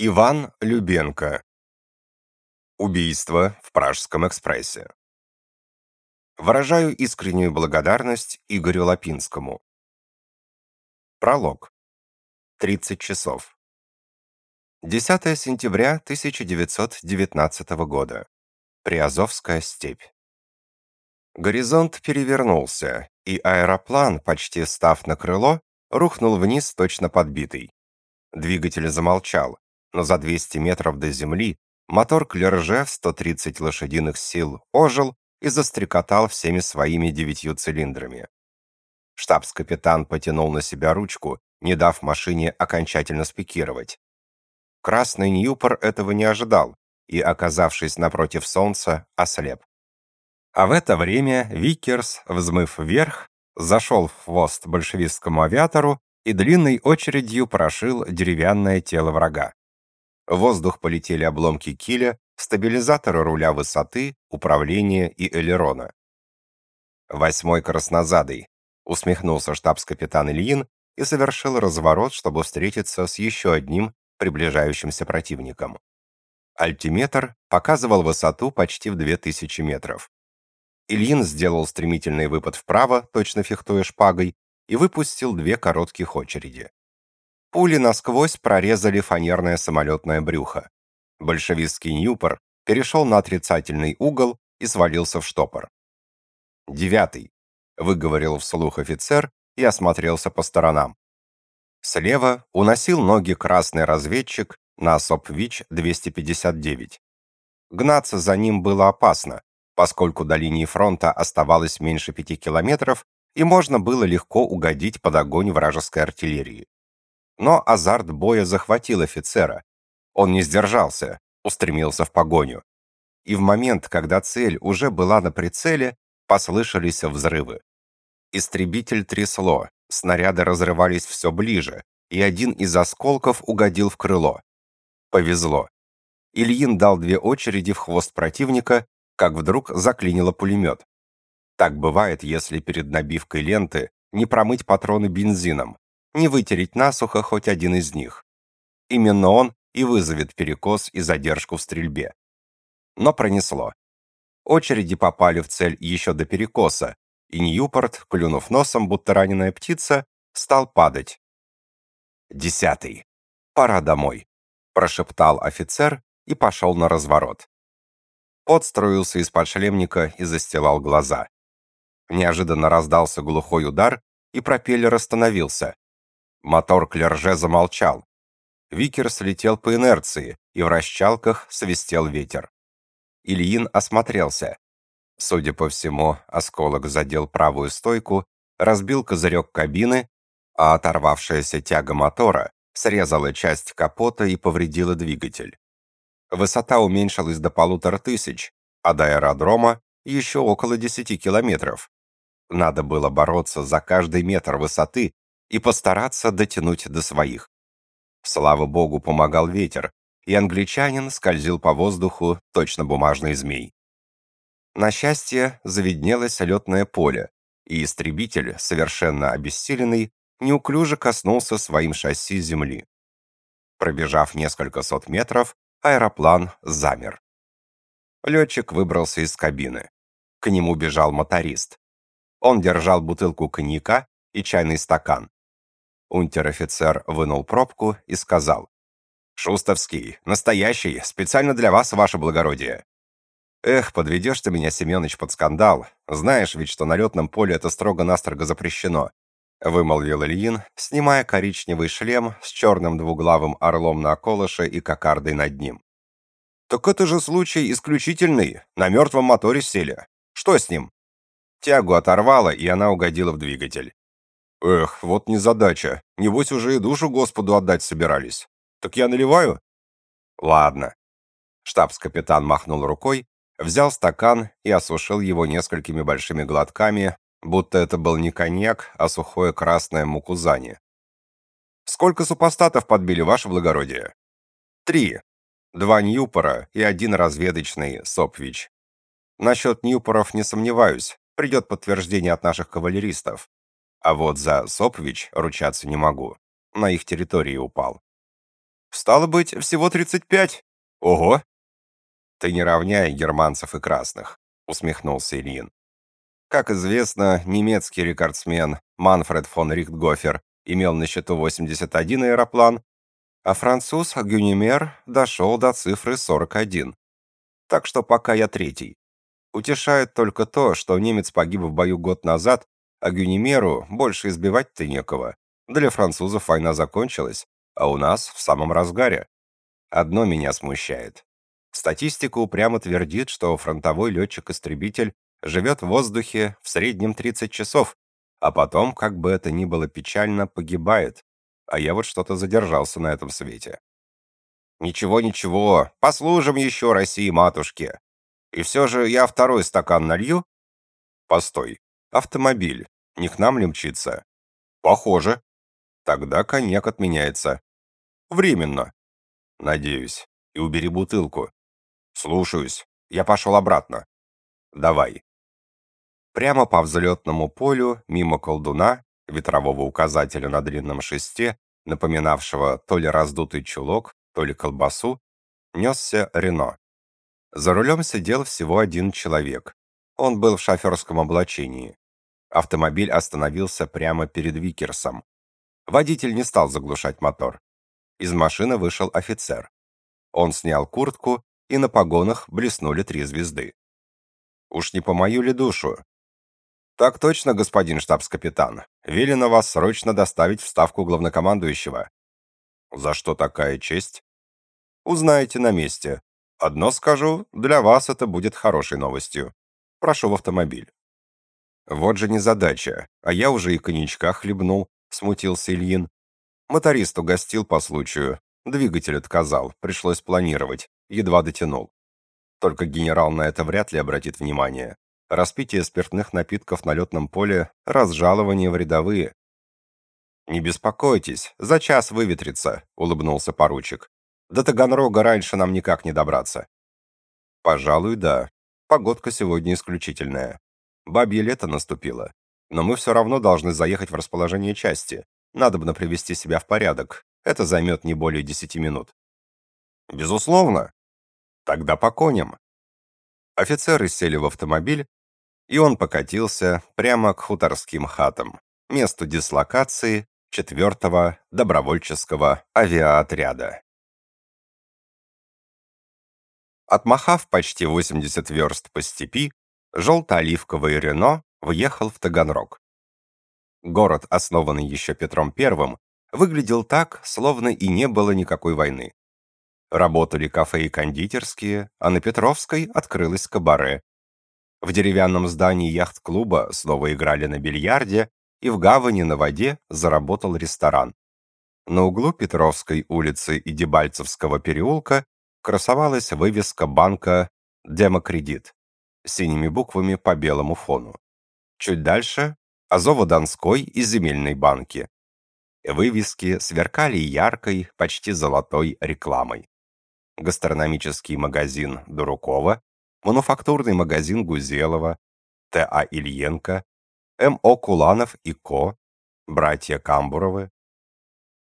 Иван Любенко. Убийство в Пражском экспрессе. Выражаю искреннюю благодарность Игорю Лапинскому. Пролог. 30 часов. 10 сентября 1919 года. Приазовская степь. Горизонт перевернулся, и аэроплан, почти став на крыло, рухнул вниз точно подбитый. Двигатель замолчал, но за 200 метров до земли мотор Клерже в 130 лошадиных сил ожил и застрекотал всеми своими девятью цилиндрами. Штабс-капитан потянул на себя ручку, не дав машине окончательно спикировать. Красный Ньюпор этого не ожидал и, оказавшись напротив солнца, ослеп. А в это время Викерс, взмыв вверх, зашел в хвост большевистскому авиатору и длинной очередью прошил деревянное тело врага. В воздух полетели обломки киля, стабилизатора руля высоты, управления и элерона. «Восьмой краснозадый», — усмехнулся штабс-капитан Ильин и совершил разворот, чтобы встретиться с еще одним приближающимся противником. Альтиметр показывал высоту почти в 2000 метров. Ильин сделал стремительный выпад вправо, точно фехтуя шпагой, и выпустил две коротких очереди. Пули насквозь прорезали фанерное самолетное брюхо. Большевистский Ньюпор перешел на отрицательный угол и свалился в штопор. «Девятый», — выговорил вслух офицер и осмотрелся по сторонам. Слева уносил ноги красный разведчик на СОП-ВИЧ-259. Гнаться за ним было опасно, поскольку до линии фронта оставалось меньше пяти километров, и можно было легко угодить под огонь вражеской артиллерии. Но азарт боя захватил офицера. Он не сдержался, устремился в погоню. И в момент, когда цель уже была на прицеле, послышались взрывы. Истребитель трясло, снаряды разрывались все ближе, и один из осколков угодил в крыло. Повезло. Ильин дал две очереди в хвост противника, как вдруг заклинило пулемет. Так бывает, если перед набивкой ленты не промыть патроны бензином, не вытереть насухо хоть один из них. Именно он и вызовет перекос и задержку в стрельбе. Но пронесло. Очереди попали в цель еще до перекоса, и Ньюпорт, клюнув носом, будто раненая птица, стал падать. «Десятый. Пора домой», — прошептал офицер и пошел на разворот. Пот струился из-под шлемника и застилал глаза. Неожиданно раздался глухой удар, и пропеллер остановился. Мотор Клерже замолчал. Викер слетел по инерции, и в расчалках свистел ветер. Ильин осмотрелся. Судя по всему, осколок задел правую стойку, разбил козырек кабины, а оторвавшаяся тяга мотора срезала часть капота и повредила двигатель. Высота уменьшилась до полутора тысяч, а до аэродрома еще около десяти километров. Надо было бороться за каждый метр высоты и постараться дотянуть до своих. Слава богу, помогал ветер, и англичанин скользил по воздуху, точно бумажный змей. На счастье, завиднелось летное поле, и истребитель, совершенно обессиленный, неуклюже коснулся своим шасси земли. Пробежав несколько сот метров, аэроплан замер. Летчик выбрался из кабины. К нему бежал моторист. Он держал бутылку коньяка и чайный стакан. Унтер-офицер вынул пробку и сказал. «Шустовский, настоящий, специально для вас, ваше благородие». «Эх, подведешь ты меня, Семенович, под скандал. Знаешь ведь, что на летном поле это строго-настрого запрещено», — вымолвил Ильин, снимая коричневый шлем с черным двуглавым орлом на околыше и кокардой над ним. «Так это же случай исключительный. На мертвом моторе сели. Что с ним?» Тягу оторвало, и она угодила в двигатель. Эх, вот незадача. Небось уже и душу Господу отдать собирались. Так я наливаю? Ладно. Штабс-капитан махнул рукой, взял стакан и осушил его несколькими большими глотками, будто это был не коньяк, а сухое красное мукузани. Сколько супостатов подбили, ваше благородие? Три. Два Ньюпора и один разведочный, Сопвич. Насчет Ньюпоров не сомневаюсь, придет подтверждение от наших кавалеристов. А вот за Сопвич ручаться не могу. На их территории упал. Стало быть, всего 35. Ого! Ты не равняй германцев и красных, усмехнулся Ильин. Как известно, немецкий рекордсмен Манфред фон Рихтгофер имел на счету 81 аэроплан, а француз Гюнемер дошел до цифры 41. Так что пока я третий. Утешает только то, что немец погиб в бою год назад, а Гюнемеру больше избивать-то некого. Для французов война закончилась, а у нас в самом разгаре. Одно меня смущает. Статистика упрямо твердит, что фронтовой летчик-истребитель живет в воздухе в среднем 30 часов, а потом, как бы это ни было печально, погибает. А я вот что-то задержался на этом свете. Ничего, ничего, послужим еще России матушке. И все же я второй стакан налью. Постой, автомобиль, не к нам ли мчится? Похоже. Тогда коньяк отменяется. Временно. Надеюсь. И убери бутылку. Слушаюсь. Я пошел обратно. Давай. Прямо по взлетному полю, мимо колдуна, ветрового указателя на длинном шесте, напоминавшего то ли раздутый чулок, то ли колбасу, несся Рено. За рулем сидел всего один человек. Он был в шоферском облачении. Автомобиль остановился прямо перед Викерсом. Водитель не стал заглушать мотор. Из машины вышел офицер. Он снял куртку, и на погонах блеснули три звезды. Уж не по мою ли душу, «Так точно, господин штабс-капитан. Велено вас срочно доставить в ставку главнокомандующего». «За что такая честь?» «Узнаете на месте. Одно скажу, для вас это будет хорошей новостью. Прошу в автомобиль». «Вот же незадача, а я уже и коньячка хлебнул», — смутился Ильин. Моторист угостил по случаю. Двигатель отказал, пришлось планировать. Едва дотянул. Только генерал на это вряд ли обратит внимание распитие спиртных напитков на летном поле, разжалование в рядовые. «Не беспокойтесь, за час выветрится», — улыбнулся поручик. «До Таганрога раньше нам никак не добраться». «Пожалуй, да. Погодка сегодня исключительная. Бабье лето наступило. Но мы все равно должны заехать в расположение части. Надобно привести себя в порядок. Это займет не более десяти минут». «Безусловно». «Тогда по коням». Офицеры сели в автомобиль, и он покатился прямо к хуторским хатам, месту дислокации 4-го добровольческого авиаотряда. Отмахав почти 80 верст по степи, желто-оливковый Рено въехал в Таганрог. Город, основанный еще Петром I, выглядел так, словно и не было никакой войны. Работали кафе и кондитерские, а на Петровской открылось кабаре, в деревянном здании яхт-клуба снова играли на бильярде, и в гавани на воде заработал ресторан. На углу Петровской улицы и Дебальцевского переулка красовалась вывеска банка «Демокредит» синими буквами по белому фону. Чуть дальше – Азово-Донской и земельной банки. Вывески сверкали яркой, почти золотой рекламой. Гастрономический магазин Дурукова мануфактурный магазин Гузелова, Т.А. Ильенко, М.О. Куланов и Ко, братья Камбуровы.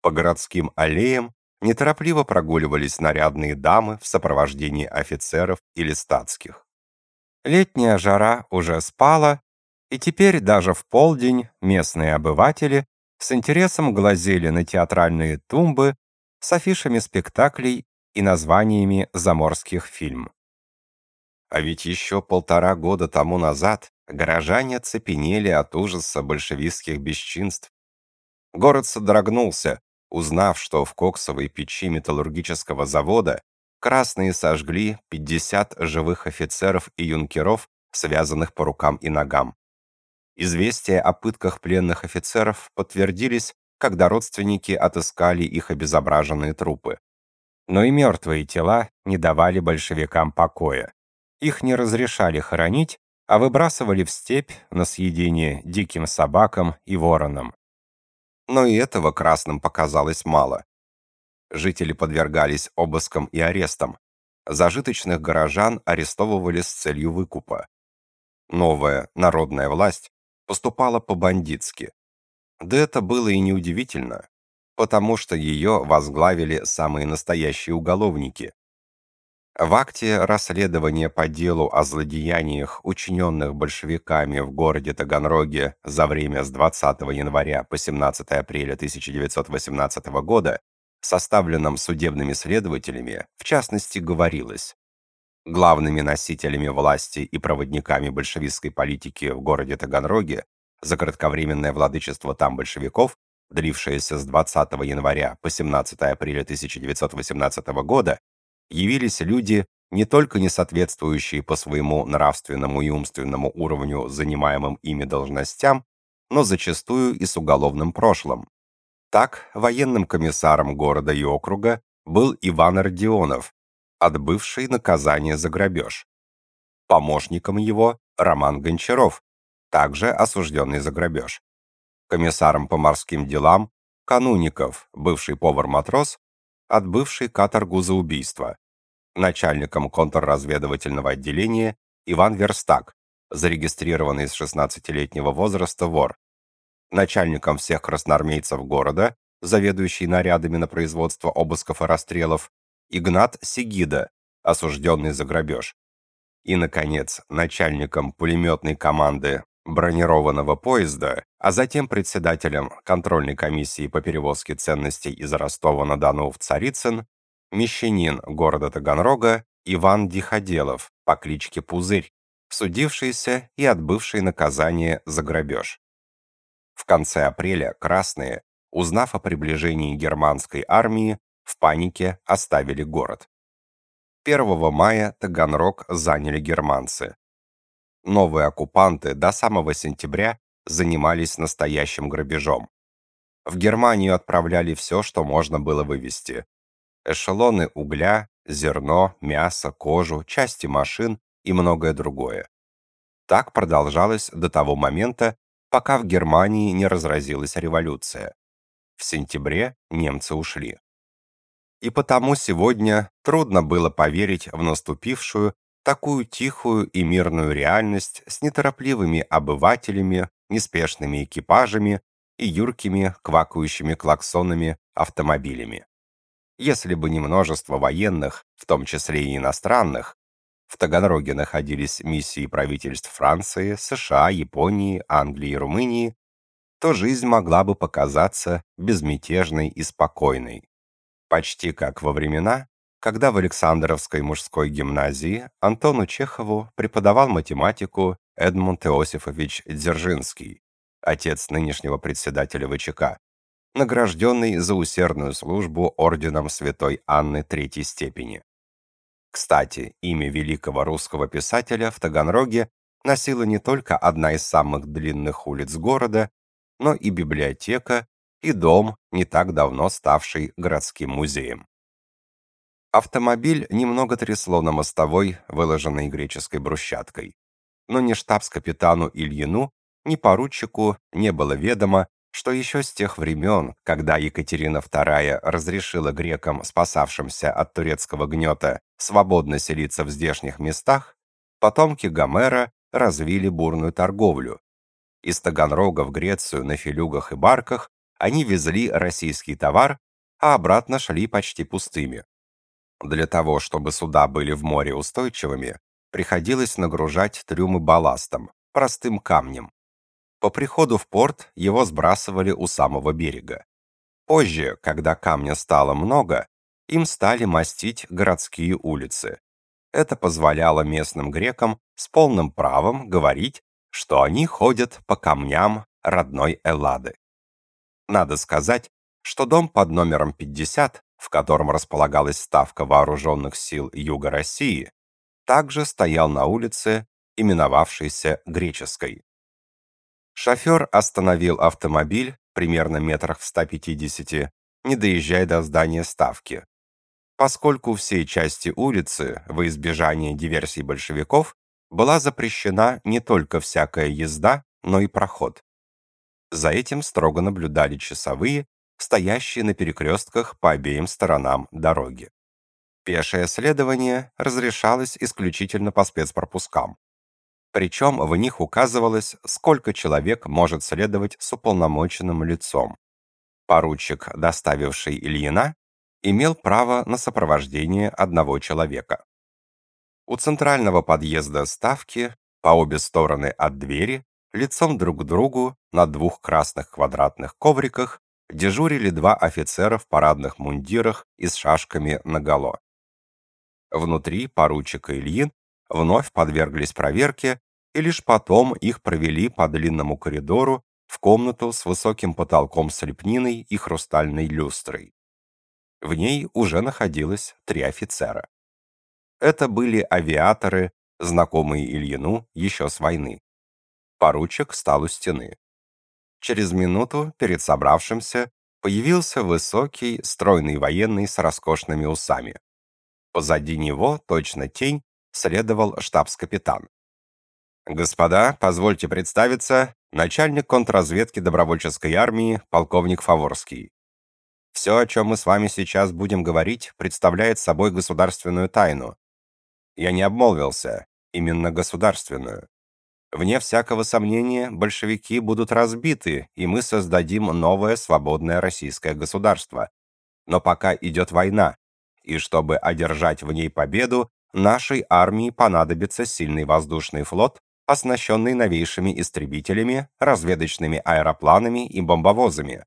По городским аллеям неторопливо прогуливались нарядные дамы в сопровождении офицеров или статских. Летняя жара уже спала, и теперь даже в полдень местные обыватели с интересом глазели на театральные тумбы с афишами спектаклей и названиями заморских фильмов. А ведь еще полтора года тому назад горожане цепенели от ужаса большевистских бесчинств. Город содрогнулся, узнав, что в коксовой печи металлургического завода красные сожгли 50 живых офицеров и юнкеров, связанных по рукам и ногам. Известия о пытках пленных офицеров подтвердились, когда родственники отыскали их обезображенные трупы. Но и мертвые тела не давали большевикам покоя. Их не разрешали хоронить, а выбрасывали в степь на съедение диким собакам и воронам. Но и этого красным показалось мало. Жители подвергались обыскам и арестам. Зажиточных горожан арестовывали с целью выкупа. Новая народная власть поступала по-бандитски. Да это было и неудивительно. потому что ее возглавили самые настоящие уголовники. В акте расследования по делу о злодеяниях, учиненных большевиками в городе Таганроге за время с 20 января по 17 апреля 1918 года, составленном судебными следователями, в частности, говорилось. Главными носителями власти и проводниками большевистской политики в городе Таганроге за кратковременное владычество там большевиков, длившееся с 20 января по 17 апреля 1918 года, явились люди, не только не соответствующие по своему нравственному и умственному уровню занимаемым ими должностям, но зачастую и с уголовным прошлым. Так, военным комиссаром города и округа был Иван Родионов, отбывший наказание за грабеж. Помощником его Роман Гончаров, также осужденный за грабеж. Комиссаром по морским делам Кануников, бывший повар-матрос, отбывший каторгу за убийство. Начальником контрразведывательного отделения Иван Верстак, зарегистрированный с 16-летнего возраста вор. Начальником всех красноармейцев города, заведующий нарядами на производство обысков и расстрелов, Игнат Сигида, осужденный за грабеж. И, наконец, начальником пулеметной команды бронированного поезда, а затем председателем контрольной комиссии по перевозке ценностей из Ростова-на-Дону в Царицын, мещанин города Таганрога Иван Диходелов по кличке Пузырь, судившийся и отбывший наказание за грабеж. В конце апреля красные, узнав о приближении германской армии, в панике оставили город. 1 мая Таганрог заняли германцы. Новые оккупанты до самого сентября занимались настоящим грабежом. В Германию отправляли все, что можно было вывезти. Эшелоны угля, зерно, мясо, кожу, части машин и многое другое. Так продолжалось до того момента, пока в Германии не разразилась революция. В сентябре немцы ушли и потому сегодня трудно было поверить в наступившую такую тихую и мирную реальность с неторопливыми обывателями, неспешными экипажами и юркими квакающими клаксонами автомобилями. Если бы не множество военных, в том числе и иностранных, в Таганроге находились миссии правительств Франции, США, Японии, Англии и Румынии, то жизнь могла бы показаться безмятежной и спокойной. Почти как во времена, когда в Александровской мужской гимназии Антону Чехову преподавал математику Эдмунд Иосифович Дзержинский, отец нынешнего председателя ВЧК, награжденный за усердную службу орденом Святой Анны Третьей степени. Кстати, имя великого русского писателя в Таганроге носила не только одна из самых длинных улиц города, но и библиотека, и дом, не так давно ставший городским музеем. Автомобиль немного трясло на мостовой, выложенной греческой брусчаткой. Но ни штабс-капитану Ильину, ни поручику не было ведомо, что еще с тех времен, когда Екатерина II разрешила грекам, спасавшимся от турецкого гнета, свободно селиться в здешних местах, потомки Гомера развили бурную торговлю. Из Таганрога в Грецию на филюгах и барках они везли российский товар, а обратно шли почти пустыми. Для того, чтобы суда были в море устойчивыми, приходилось нагружать трюмы балластом, простым камнем. По приходу в порт его сбрасывали у самого берега. Позже, когда камня стало много, им стали мастить городские улицы. Это позволяло местным грекам с полным правом говорить, что они ходят по камням родной Эллады. Надо сказать, что дом под номером 50, в котором располагалась ставка вооруженных сил Юга России, также стоял на улице, именовавшейся Греческой. Шофер остановил автомобиль примерно метрах в 150, не доезжая до здания ставки. Поскольку всей части улицы, во избежание диверсий большевиков, была запрещена не только всякая езда, но и проход. За этим строго наблюдали часовые, стоящие на перекрестках по обеим сторонам дороги. Пешее следование разрешалось исключительно по спецпропускам. Причем в них указывалось, сколько человек может следовать с уполномоченным лицом. Поручик, доставивший Ильина, имел право на сопровождение одного человека. У центрального подъезда ставки, по обе стороны от двери, лицом друг к другу, на двух красных квадратных ковриках, дежурили два офицера в парадных мундирах и с шашками наголо. Внутри поручик Ильин вновь подверглись проверке, и лишь потом их провели по длинному коридору в комнату с высоким потолком с лепниной и хрустальной люстрой. В ней уже находилось три офицера. Это были авиаторы, знакомые Ильину еще с войны. Поручик стал у стены. Через минуту перед собравшимся появился высокий, стройный военный с роскошными усами. Позади него, точно тень, следовал штабс-капитан. «Господа, позвольте представиться, начальник контрразведки добровольческой армии, полковник Фаворский. Все, о чем мы с вами сейчас будем говорить, представляет собой государственную тайну. Я не обмолвился, именно государственную. Вне всякого сомнения, большевики будут разбиты, и мы создадим новое свободное российское государство. Но пока идет война, и чтобы одержать в ней победу, нашей армии понадобится сильный воздушный флот, оснащенный новейшими истребителями, разведочными аэропланами и бомбовозами.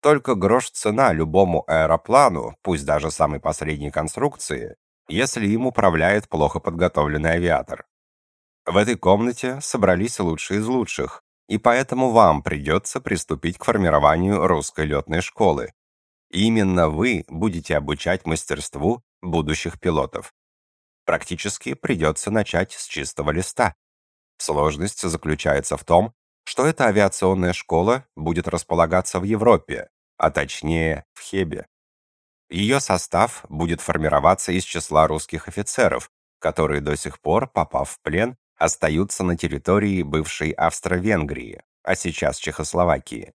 Только грош цена любому аэроплану, пусть даже самой последней конструкции, если им управляет плохо подготовленный авиатор. В этой комнате собрались лучшие из лучших, и поэтому вам придется приступить к формированию русской летной школы. именно вы будете обучать мастерству будущих пилотов. Практически придется начать с чистого листа. Сложность заключается в том, что эта авиационная школа будет располагаться в Европе, а точнее в Хебе. Ее состав будет формироваться из числа русских офицеров, которые до сих пор, попав в плен, остаются на территории бывшей Австро-Венгрии, а сейчас Чехословакии.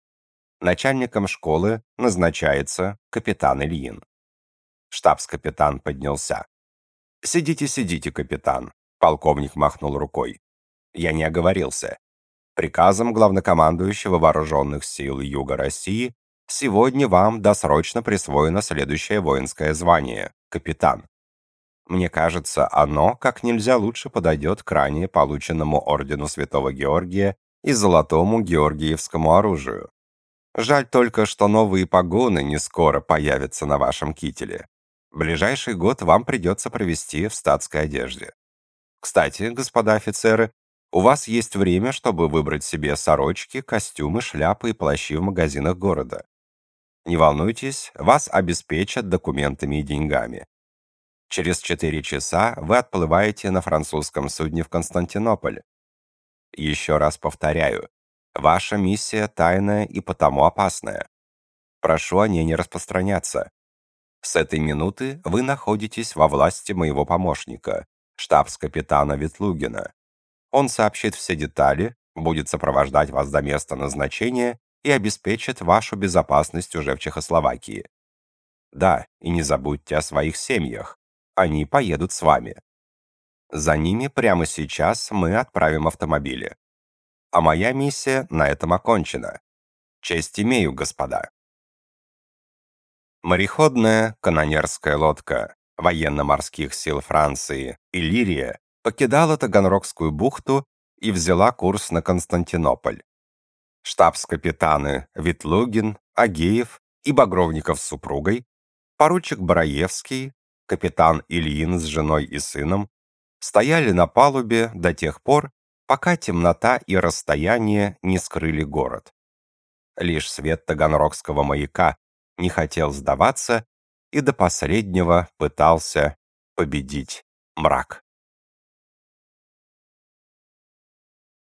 Начальником школы назначается капитан Ильин. Штабс-капитан поднялся. «Сидите, сидите, капитан», — полковник махнул рукой. «Я не оговорился. Приказом главнокомандующего вооруженных сил Юга России сегодня вам досрочно присвоено следующее воинское звание — капитан. Мне кажется, оно как нельзя лучше подойдет к ранее полученному ордену Святого Георгия и золотому георгиевскому оружию. Жаль только, что новые погоны не скоро появятся на вашем кителе. Ближайший год вам придется провести в статской одежде. Кстати, господа офицеры, у вас есть время, чтобы выбрать себе сорочки, костюмы, шляпы и плащи в магазинах города. Не волнуйтесь, вас обеспечат документами и деньгами. Через 4 часа вы отплываете на французском судне в Константинополь. Еще раз повторяю, ваша миссия тайная и потому опасная. Прошу о ней не распространяться. С этой минуты вы находитесь во власти моего помощника, штабс-капитана Ветлугина. Он сообщит все детали, будет сопровождать вас до места назначения и обеспечит вашу безопасность уже в Чехословакии. Да, и не забудьте о своих семьях. Они поедут с вами. За ними прямо сейчас мы отправим автомобили. А моя миссия на этом окончена. Честь имею, господа. Мореходная канонерская лодка военно-морских сил Франции «Иллирия» покидала Таганрогскую бухту и взяла курс на Константинополь. Штабс-капитаны Ветлугин, Агеев и Багровников с супругой, поручик Бараевский, капитан Ильин с женой и сыном стояли на палубе до тех пор, пока темнота и расстояние не скрыли город. Лишь свет Таганрогского маяка не хотел сдаваться и до последнего пытался победить мрак.